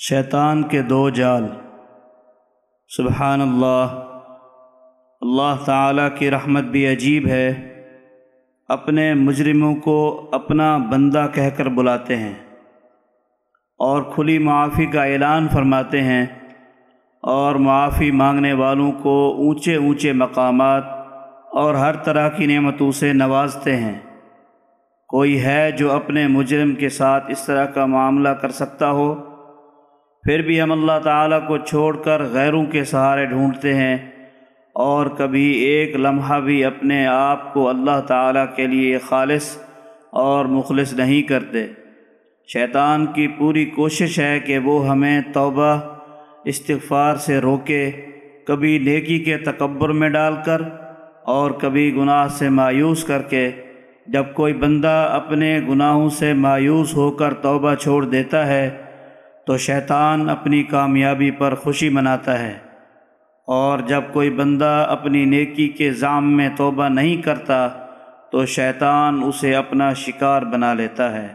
شیطان کے دو جال۔ سبحان اللہ اللہ تعالیٰ کی رحمت بھی عجیب ہے۔ اپنے مجرموں کو اپنا بندہ کہہ کر بلاتے ہیں۔ اور کھلی معافی کا اعلان فرماتے ہیں۔ اور معافی مانگنے والوں کو اونچے اونچے مقامات اور ہر طرح کی نعمتوں سے نوازتے ہیں۔ کوئی ہے جو اپنے مجرم کے ساتھ اس طرح کا معاملہ کر سکتا ہو؟ پھر بھی ہم اللہ تعالیٰ کو چھوڑ کر غیروں کے سہارے ڈھونڈتے ہیں اور کبھی ایک لمحہ بھی اپنے آپ کو اللہ تعالیٰ کے لیے خالص اور مخلص نہیں کرتے۔ شیطان کی پوری کوشش ہے کہ وہ ہمیں توبہ، استغفار سے روکے، کبھی نیکی کے تکبر میں ڈال کر اور کبھی گناہ سے مایوس کر کے جب کوئی بندہ اپنے گناہوں سے مایوس ہو کر توبہ چھوڑ دیتا ہے تو شیطان اپنی کامیابی پر خوشی مناتا ہے اور جب کوئی بندہ اپنی نیکی کے ذام میں توبہ نہیں کرتا تو شیطان اسے اپنا شکار بنا لیتا ہے۔